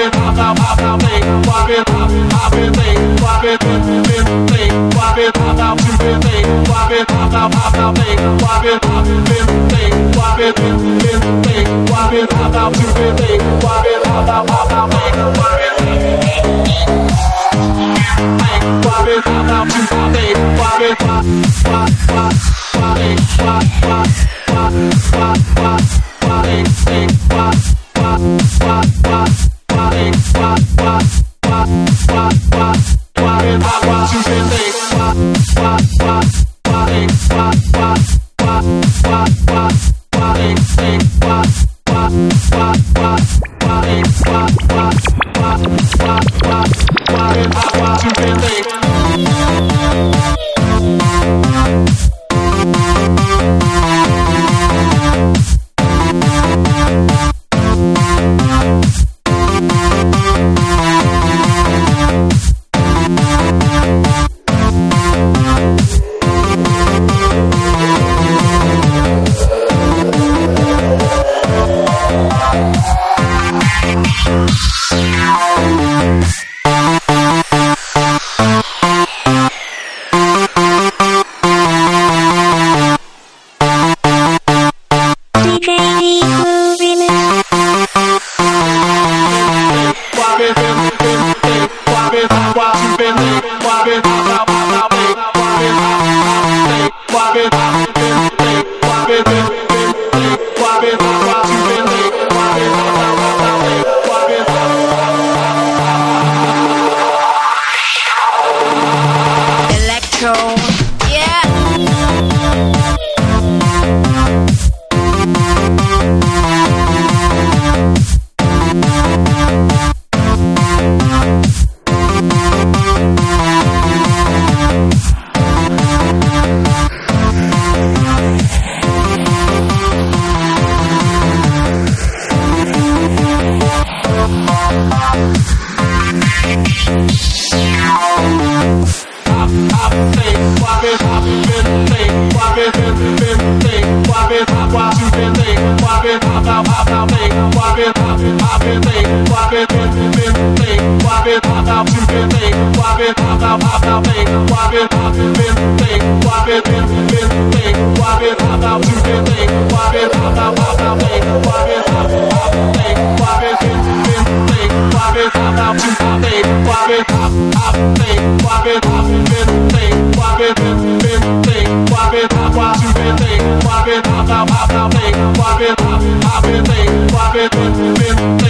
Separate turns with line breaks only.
Pop, pop, pop, Bye. Bye.